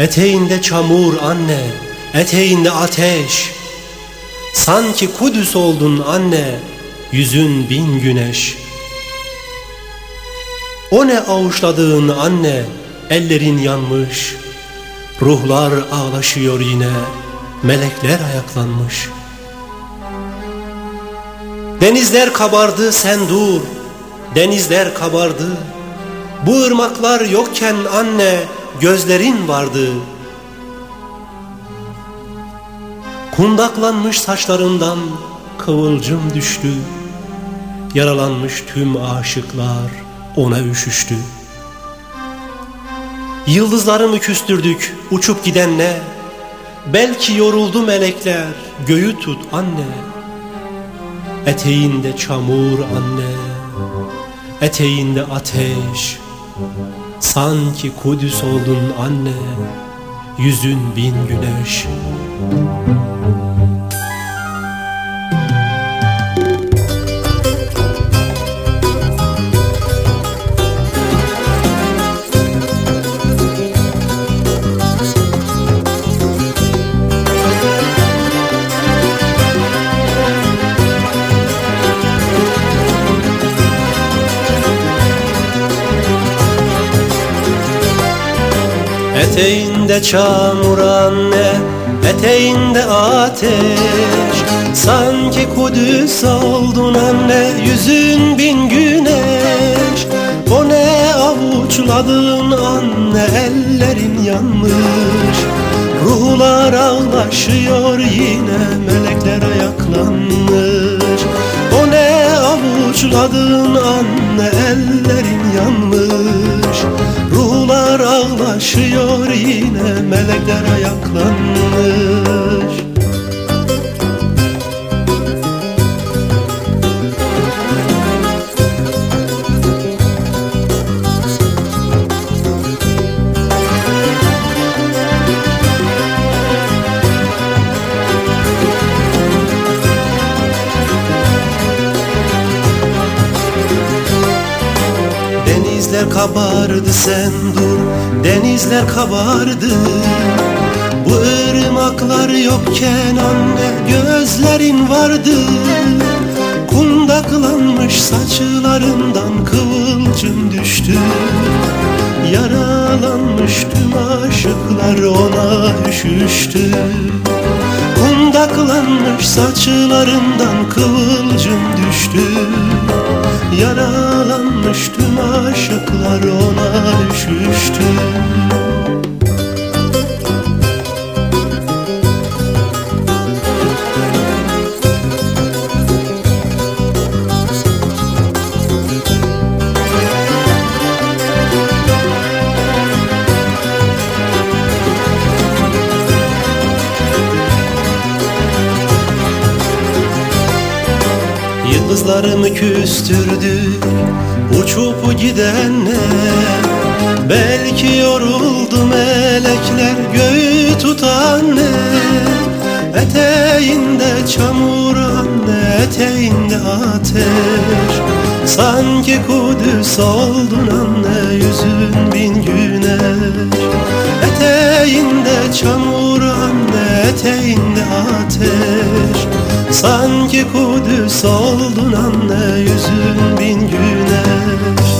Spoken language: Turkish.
Eteğinde çamur anne, eteğinde ateş. Sanki Kudüs oldun anne, yüzün bin güneş. O ne avuçladığın anne, ellerin yanmış. Ruhlar ağlaşıyor yine, melekler ayaklanmış. Denizler kabardı sen dur, denizler kabardı. Bu ırmaklar yokken anne, gözlerin vardı. Kundaklanmış saçlarından kıvılcım düştü. Yaralanmış tüm aşıklar ona üşüştü. Yıldızları mı küstürdük uçup gidenle? Belki yoruldu melekler göğü tut anne. Eteğinde çamur anne, eteğinde ateş. Sanki Kudüs oldun anne, yüzün bin güneş. Eteğinde çamur anne, eteğinde ateş. Sanki Kudüs oldun anne, yüzün bin güneş. O ne avuçladın anne, ellerin yanmış. Ruhlar ağlaşıyor yine, melekler ayaklanmış. O ne avuçladın anne, ellerin yanmış ağlaşıyor yine melekler ayaklanmış Denizler kabardı sen dur. Denizler kabardı. Bu ırmaklar yokken anne Gözlerin vardı. Kundaklanmış saçlarından Kıvılcım düştü. Yaralanmış tüm aşıklar Ona üşüştü. Kundaklanmış saçlarından Kıvılcım düştü Yaralanmış tüm aşıklar ona üşüştü Yıldızlarımı küstürdük uçup gidenler Belki yoruldu melekler göğü tutan ne? Eteğinde çamur anne eteğinde ateş. Sanki Kudüs oldun anne yüzün bin güneş. Eteğinde çamur anne eteğinde ateş Sanki Kudüs oldun anne yüzün bin güneş.